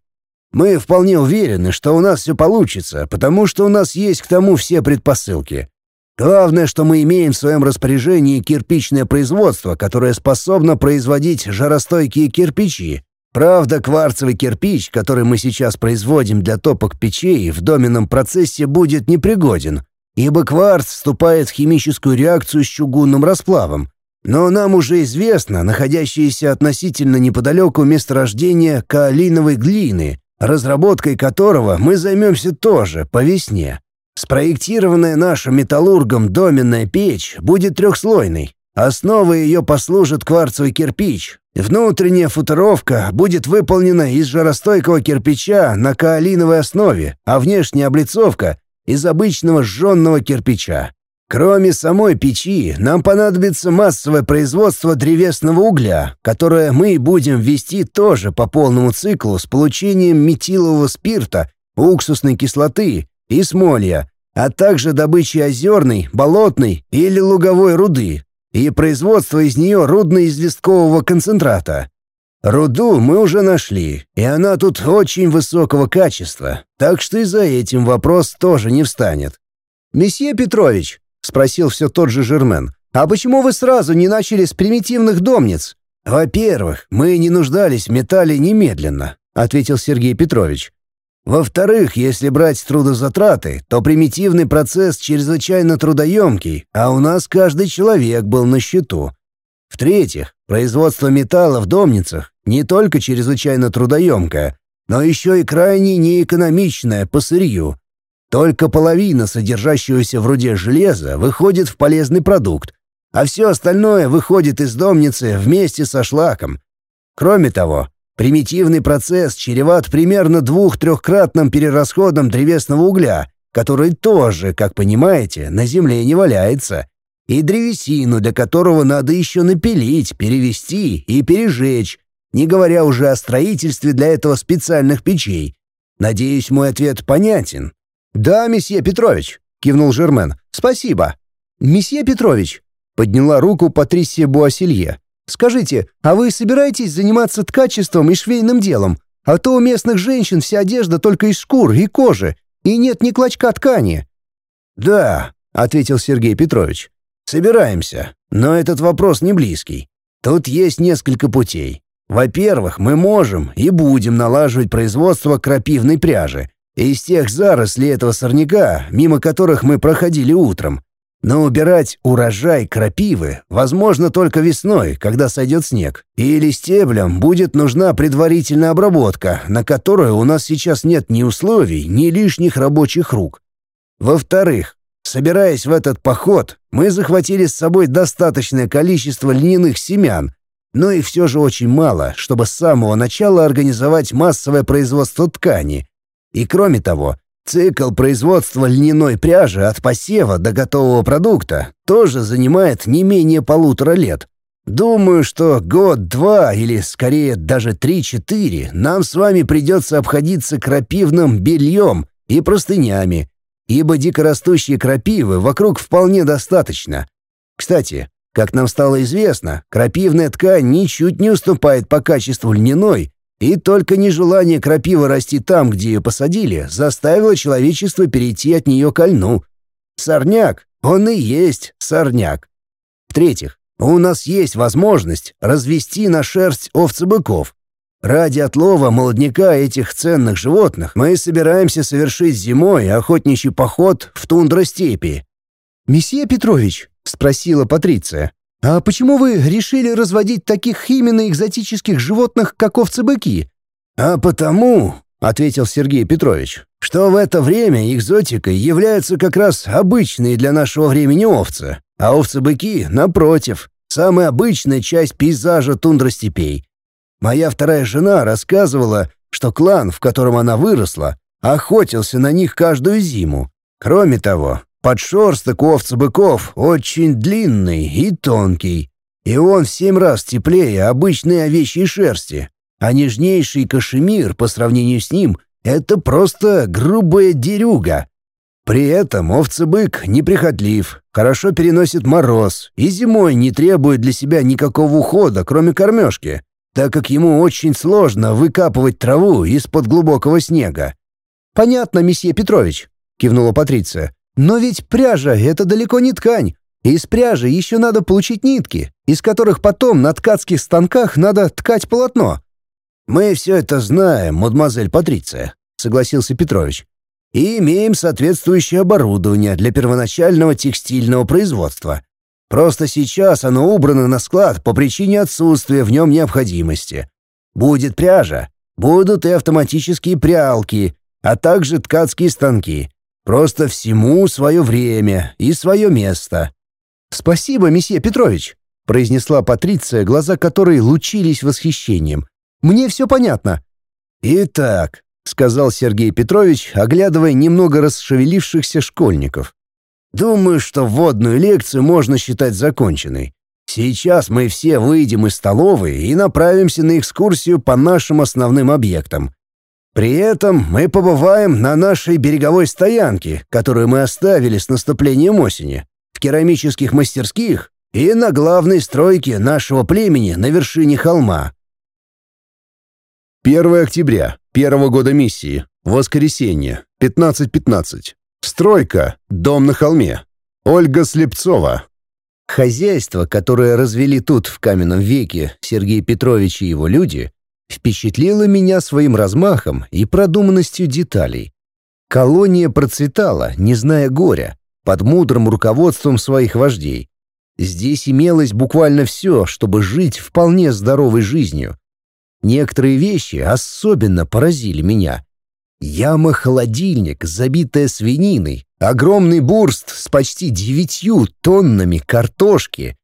«Мы вполне уверены, что у нас все получится, потому что у нас есть к тому все предпосылки. Главное, что мы имеем в своем распоряжении кирпичное производство, которое способно производить жаростойкие кирпичи. Правда, кварцевый кирпич, который мы сейчас производим для топок печей, в доменном процессе будет непригоден, ибо кварц вступает в химическую реакцию с чугунным расплавом, но нам уже известно находящееся относительно неподалеку месторождение каолиновой глины, разработкой которого мы займемся тоже по весне. Спроектированная нашим металлургом доменная печь будет трехслойной. Основой ее послужит кварцевый кирпич. Внутренняя футеровка будет выполнена из жаростойкого кирпича на каолиновой основе, а внешняя облицовка — из обычного сжженного кирпича. Кроме самой печи, нам понадобится массовое производство древесного угля, которое мы будем вести тоже по полному циклу с получением метилового спирта, уксусной кислоты и смолья, а также добычей озерной, болотной или луговой руды и производство из нее рудно-известкового концентрата. Руду мы уже нашли, и она тут очень высокого качества, так что и за этим вопрос тоже не встанет. «Месье Петрович, спросил все тот же Жермен. «А почему вы сразу не начали с примитивных домниц?» «Во-первых, мы не нуждались в металле немедленно», — ответил Сергей Петрович. «Во-вторых, если брать трудозатраты, то примитивный процесс чрезвычайно трудоемкий, а у нас каждый человек был на счету. В-третьих, производство металла в домницах не только чрезвычайно трудоемкое, но еще и крайне неэкономичное по сырью. Только половина содержащегося вроде железа выходит в полезный продукт, а все остальное выходит из домницы вместе со шлаком. Кроме того, примитивный процесс чреват примерно двух-трехкратным перерасходом древесного угля, который тоже, как понимаете, на земле не валяется, и древесину, для которого надо еще напилить, перевести и пережечь, не говоря уже о строительстве для этого специальных печей. Надеюсь, мой ответ понятен. «Да, месье Петрович», — кивнул Жермен. «Спасибо». «Месье Петрович», — подняла руку Патрисия Буасилье. «Скажите, а вы собираетесь заниматься ткачеством и швейным делом? А то у местных женщин вся одежда только из шкур и кожи, и нет ни клочка ткани». «Да», — ответил Сергей Петрович. «Собираемся, но этот вопрос не близкий. Тут есть несколько путей. Во-первых, мы можем и будем налаживать производство крапивной пряжи, из тех зарослей этого сорняка, мимо которых мы проходили утром. Но убирать урожай крапивы возможно только весной, когда сойдет снег. Или стеблям будет нужна предварительная обработка, на которую у нас сейчас нет ни условий, ни лишних рабочих рук. Во-вторых, собираясь в этот поход, мы захватили с собой достаточное количество льняных семян, но и все же очень мало, чтобы с самого начала организовать массовое производство ткани, и кроме того, цикл производства льняной пряжи от посева до готового продукта тоже занимает не менее полутора лет. Думаю, что год-два или скорее даже три-четыре нам с вами придется обходиться крапивным бельем и простынями, ибо дикорастущие крапивы вокруг вполне достаточно. Кстати, как нам стало известно, крапивная ткань ничуть не уступает по качеству льняной, и только нежелание крапива расти там, где ее посадили, заставило человечество перейти от нее к льну. Сорняк, он и есть сорняк. В-третьих, у нас есть возможность развести на шерсть овцы быков. Ради отлова молодняка этих ценных животных мы собираемся совершить зимой охотничий поход в тундростепи. «Месье Петрович», — спросила Патриция, «а почему вы решили разводить таких именно экзотических животных, как овцы-быки?» «А потому», — ответил Сергей Петрович, «что в это время экзотикой являются как раз обычные для нашего времени овцы, а овцы-быки, напротив, самая Подшерсток овцы-быков очень длинный и тонкий, и он в семь раз теплее обычной овечьей шерсти, а нежнейший кашемир по сравнению с ним — это просто грубая дерюга. При этом овца бык неприхотлив, хорошо переносит мороз и зимой не требует для себя никакого ухода, кроме кормежки, так как ему очень сложно выкапывать траву из-под глубокого снега. «Понятно, месье Петрович», — кивнула Патриция. Но ведь пряжа — это далеко не ткань. Из пряжи еще надо получить нитки, из которых потом на ткацких станках надо ткать полотно. «Мы все это знаем, мадемуазель Патриция», — согласился Петрович. «И имеем соответствующее оборудование для первоначального текстильного производства. Просто сейчас оно убрано на склад по причине отсутствия в нем необходимости. Будет пряжа, будут и автоматические прялки, а также ткацкие станки. Просто всему свое время и свое место». «Спасибо, месье Петрович», — произнесла Патриция, глаза которой лучились восхищением. «Мне все понятно». «Итак», — сказал Сергей Петрович, оглядывая немного расшевелившихся школьников. «Думаю, что вводную лекцию можно считать законченной. Сейчас мы все выйдем из столовой и направимся на экскурсию по нашим основным объектам. При этом мы побываем на нашей береговой стоянке, которую мы оставили с наступлением осени, в керамических мастерских и на главной стройке нашего племени на вершине холма. 1 октября, первого года миссии, воскресенье, 15.15. Стройка, дом на холме. Ольга Слепцова. Хозяйство, которое развели тут в каменном веке Сергей Петрович и его люди, впечатлила меня своим размахом и продуманностью деталей. Колония процветала, не зная горя, под мудрым руководством своих вождей. Здесь имелось буквально все, чтобы жить вполне здоровой жизнью. Некоторые вещи особенно поразили меня. Яма-холодильник, забитая свининой, огромный бурст с почти девятью тоннами картошки,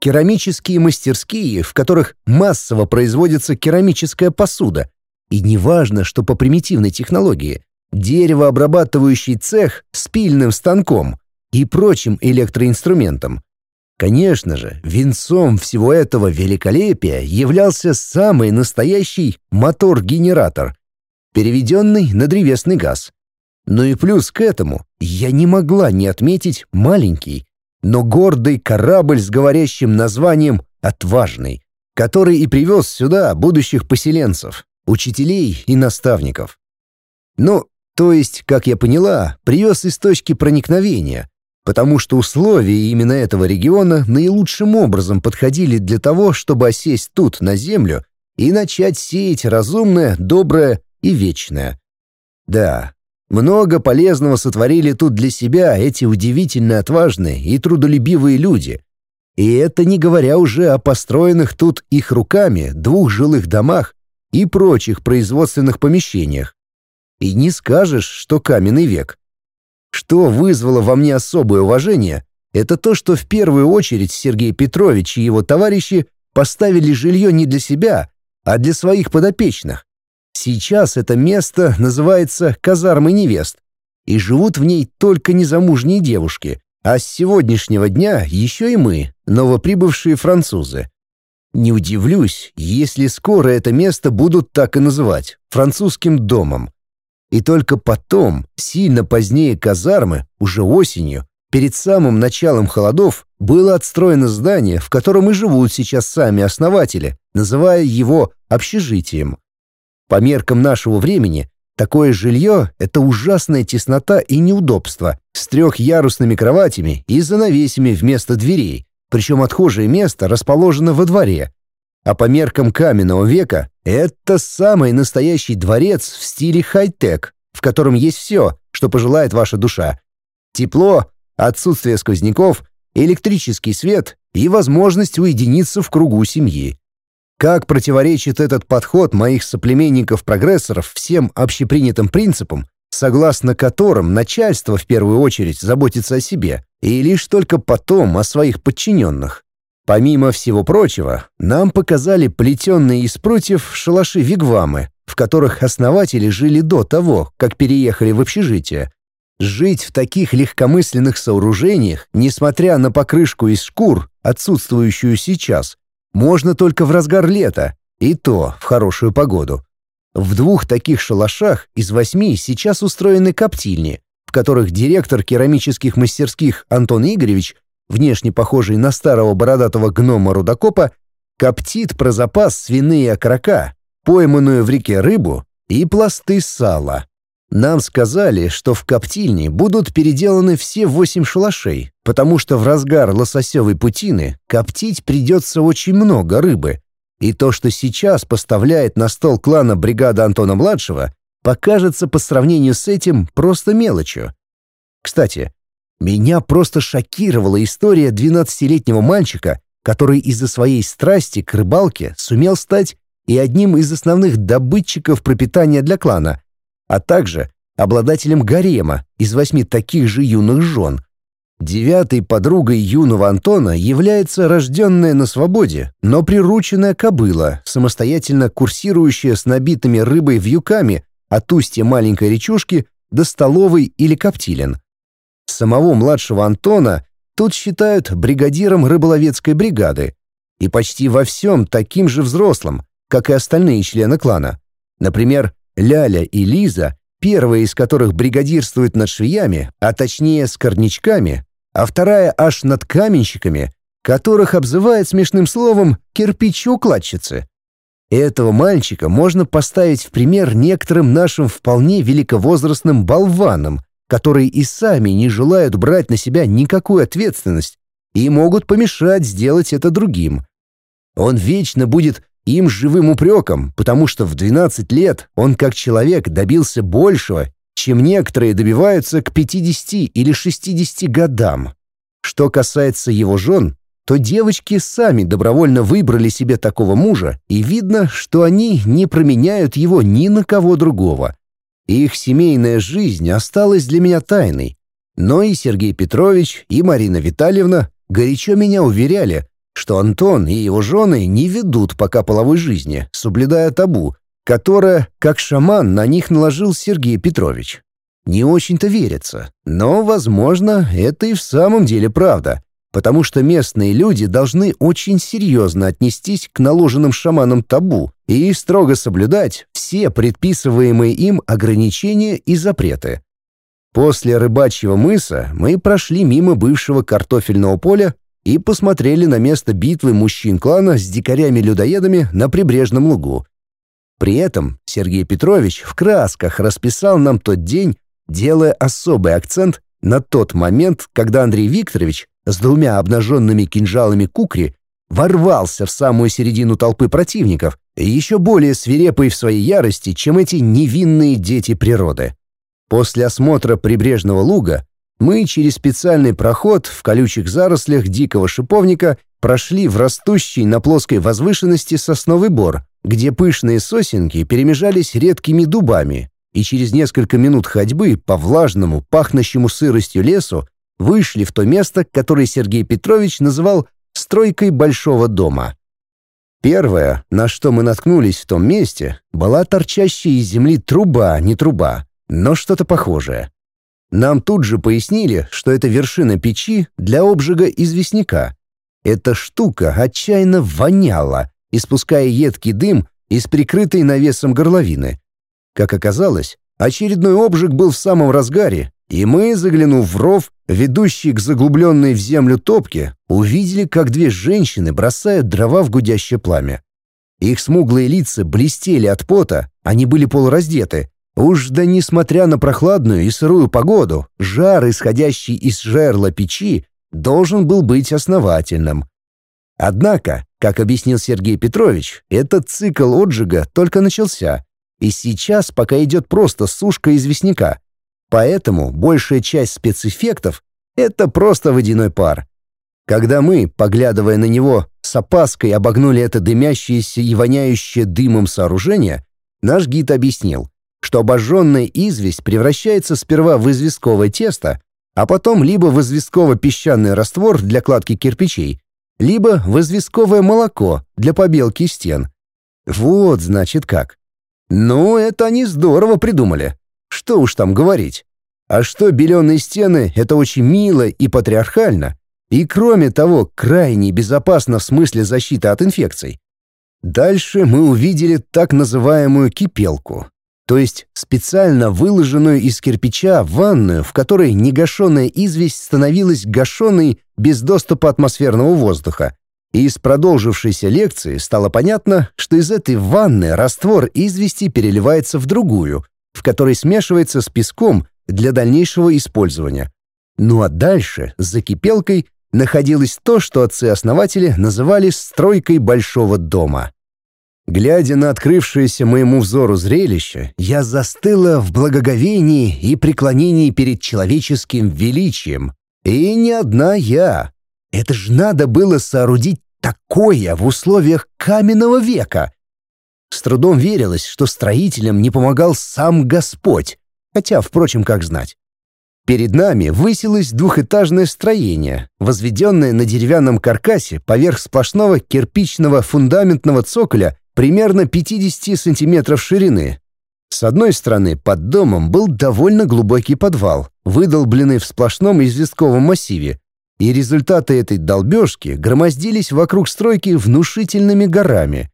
керамические мастерские, в которых массово производится керамическая посуда. И неважно, что по примитивной технологии – деревообрабатывающий цех с пильным станком и прочим электроинструментом. Конечно же, венцом всего этого великолепия являлся самый настоящий мотор-генератор, переведенный на древесный газ. Но ну и плюс к этому я не могла не отметить маленький, но гордый корабль с говорящим названием «Отважный», который и привез сюда будущих поселенцев, учителей и наставников. Ну, то есть, как я поняла, привез из точки проникновения, потому что условия именно этого региона наилучшим образом подходили для того, чтобы осесть тут, на землю, и начать сеять разумное, доброе и вечное. Да, много полезного сотворили тут для себя эти удивительно отважные и трудолюбивые люди. И это не говоря уже о построенных тут их руками двух жилых домах и прочих производственных помещениях. И не скажешь, что каменный век. Что вызвало во мне особое уважение, это то, что в первую очередь Сергей Петрович и его товарищи поставили жилье не для себя, а для своих подопечных. Сейчас это место называется «Казармы невест», и живут в ней только незамужние девушки, а с сегодняшнего дня еще и мы, новоприбывшие французы. Не удивлюсь, если скоро это место будут так и называть — французским домом. И только потом, сильно позднее казармы, уже осенью, перед самым началом холодов, было отстроено здание, в котором и живут сейчас сами основатели, называя его общежитием. По меркам нашего времени, такое жилье — это ужасная теснота и неудобство с трехярусными кроватями и занавесями вместо дверей, причем отхожее место расположено во дворе. А по меркам каменного века это самый настоящий дворец в стиле хай-тек, в котором есть все, что пожелает ваша душа. Тепло, отсутствие сквозняков, электрический свет и возможность уединиться в кругу семьи. Как противоречит этот подход моих соплеменников-прогрессоров всем общепринятым принципам, согласно которым начальство в первую очередь заботится о себе и лишь только потом о своих подчиненных? Помимо всего прочего, нам показали плетенные из прутьев шалаши-вигвамы, в которых основатели жили до того, как переехали в общежитие. Жить в таких легкомысленных сооружениях, несмотря на покрышку из шкур, отсутствующую сейчас, можно только в разгар лета, и то в хорошую погоду. В двух таких шалашах из восьми сейчас устроены коптильни, в которых директор керамических мастерских Антон Игоревич, внешне похожий на старого бородатого гнома-рудокопа, коптит про запас свиные окрока, пойманную в реке рыбу и пласты сала. Нам сказали, что в коптильне будут переделаны все восемь шалашей, потому что в разгар лососевой путины коптить придется очень много рыбы. И то, что сейчас поставляет на стол клана бригада Антона-младшего, покажется по сравнению с этим просто мелочью. Кстати, меня просто шокировала история двенадцатилетнего мальчика, который из-за своей страсти к рыбалке сумел стать и одним из основных добытчиков пропитания для клана – а также обладателем гарема из восьми таких же юных жен. Девятой подругой юного Антона является рожденная на свободе, но прирученная кобыла, самостоятельно курсирующая с набитыми рыбой вьюками от устья маленькой речушки до столовой или коптилен. Самого младшего Антона тут считают бригадиром рыболовецкой бригады и почти во всем таким же взрослым, как и остальные члены клана. Например, Ляля и Лиза, первая из которых бригадирствует над швеями, а точнее с скорнячками, а вторая аж над каменщиками, которых обзывает смешным словом «кирпичукладчицы». Этого мальчика можно поставить в пример некоторым нашим вполне великовозрастным болванам, которые и сами не желают брать на себя никакую ответственность и могут помешать сделать это другим. Он вечно будет им живым упреком, потому что в 12 лет он как человек добился большего, чем некоторые добиваются к 50 или 60 годам. Что касается его жен, то девочки сами добровольно выбрали себе такого мужа, и видно, что они не променяют его ни на кого другого. Их семейная жизнь осталась для меня тайной. Но и Сергей Петрович, и Марина Витальевна горячо меня уверяли, что Антон и его жены не ведут пока половой жизни, соблюдая табу, которое, как шаман, на них наложил Сергей Петрович. Не очень-то верится, но, возможно, это и в самом деле правда, потому что местные люди должны очень серьезно отнестись к наложенным шаманом табу и строго соблюдать все предписываемые им ограничения и запреты. После рыбачьего мыса мы прошли мимо бывшего картофельного поля и посмотрели на место битвы мужчин клана с дикарями-людоедами на прибрежном лугу. При этом Сергей Петрович в красках расписал нам тот день, делая особый акцент на тот момент, когда Андрей Викторович с двумя обнаженными кинжалами кукри ворвался в самую середину толпы противников, еще более свирепый в своей ярости, чем эти невинные дети природы. После осмотра прибрежного луга мы через специальный проход в колючих зарослях дикого шиповника прошли в растущий на плоской возвышенности сосновый бор, где пышные сосенки перемежались редкими дубами, и через несколько минут ходьбы по влажному, пахнущему сыростью лесу вышли в то место, которое Сергей Петрович называл «стройкой большого дома». Первое, на что мы наткнулись в том месте, была торчащая из земли труба, не труба, но что-то похожее. Нам тут же пояснили, что это вершина печи для обжига известняка. Эта штука отчаянно воняла, испуская едкий дым из прикрытой навесом горловины. Как оказалось, очередной обжиг был в самом разгаре, и мы, заглянув в ров, ведущий к заглубленной в землю топке, увидели, как две женщины бросают дрова в гудящее пламя. Их смуглые лица блестели от пота, они были полураздеты, Уж да несмотря на прохладную и сырую погоду, жар, исходящий из жерла печи, должен был быть основательным. Однако, как объяснил Сергей Петрович, этот цикл отжига только начался, и сейчас пока идет просто сушка известняка. Поэтому большая часть спецэффектов — это просто водяной пар. Когда мы, поглядывая на него, с опаской обогнули это дымящееся и воняющее дымом сооружение, наш гид объяснил что обожженная известь превращается сперва в известковое тесто, а потом либо в известково-песчаный раствор для кладки кирпичей, либо в известковое молоко для побелки стен. Вот, значит, как. Ну, это они здорово придумали. Что уж там говорить. А что беленые стены — это очень мило и патриархально. И кроме того, крайне безопасно в смысле защиты от инфекций. Дальше мы увидели так называемую кипелку то есть специально выложенную из кирпича ванную, в которой негашенная известь становилась гашеной без доступа атмосферного воздуха. И из продолжившейся лекции стало понятно, что из этой ванны раствор извести переливается в другую, в которой смешивается с песком для дальнейшего использования. Ну а дальше, за кипелкой, находилось то, что отцы-основатели называли «стройкой большого дома». Глядя на открывшееся моему взору зрелище, я застыла в благоговении и преклонении перед человеческим величием. И не одна я. Это ж надо было соорудить такое в условиях каменного века. С трудом верилось, что строителям не помогал сам Господь, хотя, впрочем, как знать. Перед нами высилось двухэтажное строение, возведенное на деревянном каркасе поверх сплошного кирпичного фундаментного цоколя примерно 50 сантиметров ширины. С одной стороны, под домом был довольно глубокий подвал, выдолбленный в сплошном известковом массиве, и результаты этой долбежки громоздились вокруг стройки внушительными горами.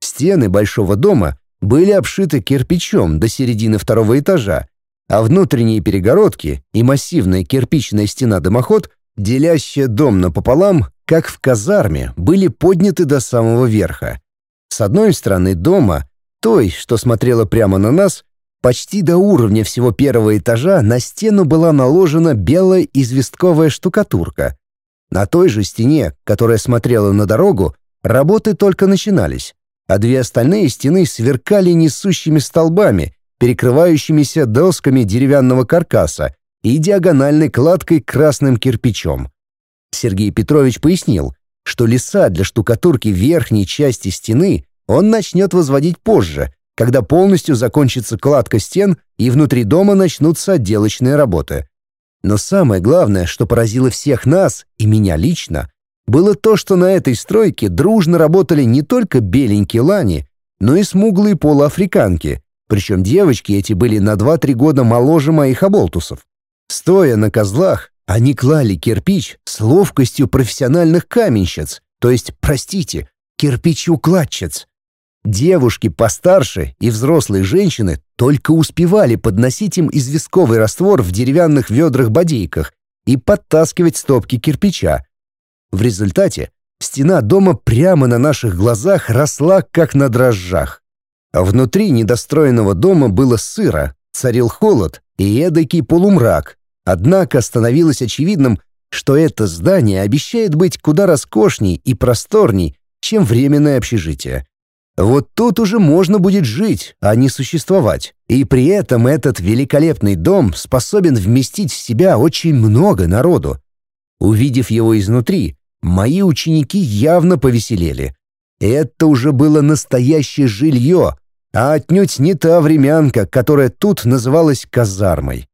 Стены большого дома были обшиты кирпичом до середины второго этажа, а внутренние перегородки и массивная кирпичная стена-дымоход, делящая дом напополам, как в казарме, были подняты до самого верха. С одной стороны дома, той, что смотрела прямо на нас, почти до уровня всего первого этажа на стену была наложена белая известковая штукатурка. На той же стене, которая смотрела на дорогу, работы только начинались, а две остальные стены сверкали несущими столбами, перекрывающимися досками деревянного каркаса и диагональной кладкой красным кирпичом. Сергей Петрович пояснил, что леса для штукатурки верхней части стены он начнет возводить позже, когда полностью закончится кладка стен и внутри дома начнутся отделочные работы. Но самое главное, что поразило всех нас и меня лично, было то, что на этой стройке дружно работали не только беленькие лани, но и смуглые полуафриканки, причем девочки эти были на 2-3 года моложе моих оболтусов. Стоя на козлах, они клали кирпич с ловкостью профессиональных каменщиц, то есть, простите, кирпичукладчиц. Девушки постарше и взрослые женщины только успевали подносить им известковый раствор в деревянных ведрах-бодейках и подтаскивать стопки кирпича. В результате стена дома прямо на наших глазах росла, как на дрожжах. А внутри недостроенного дома было сыро, царил холод и эдакий полумрак, Однако становилось очевидным, что это здание обещает быть куда роскошней и просторней, чем временное общежитие. Вот тут уже можно будет жить, а не существовать. И при этом этот великолепный дом способен вместить в себя очень много народу. Увидев его изнутри, мои ученики явно повеселели. Это уже было настоящее жилье, а отнюдь не та времянка, которая тут называлась казармой.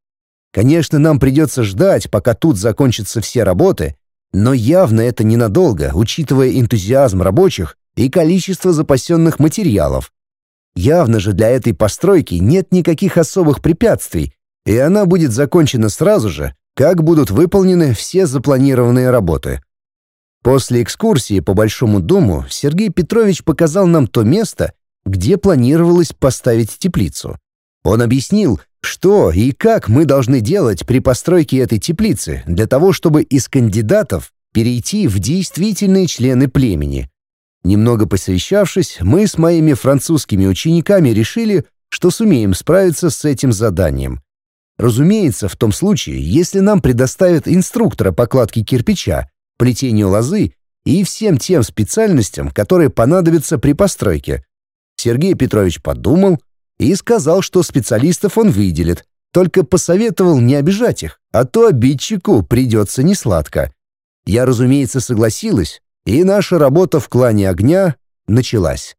Конечно, нам придется ждать, пока тут закончатся все работы, но явно это ненадолго, учитывая энтузиазм рабочих и количество запасенных материалов. Явно же для этой постройки нет никаких особых препятствий, и она будет закончена сразу же, как будут выполнены все запланированные работы. После экскурсии по Большому дому Сергей Петрович показал нам то место, где планировалось поставить теплицу. Он объяснил, что и как мы должны делать при постройке этой теплицы для того, чтобы из кандидатов перейти в действительные члены племени? Немного посовещавшись, мы с моими французскими учениками решили, что сумеем справиться с этим заданием. Разумеется, в том случае, если нам предоставят инструктора по кладке кирпича, плетению лозы и всем тем специальностям, которые понадобятся при постройке. Сергей Петрович подумал, и сказал, что специалистов он выделит, только посоветовал не обижать их, а то обидчику придется несладко. Я, разумеется, согласилась, и наша работа в клане огня началась.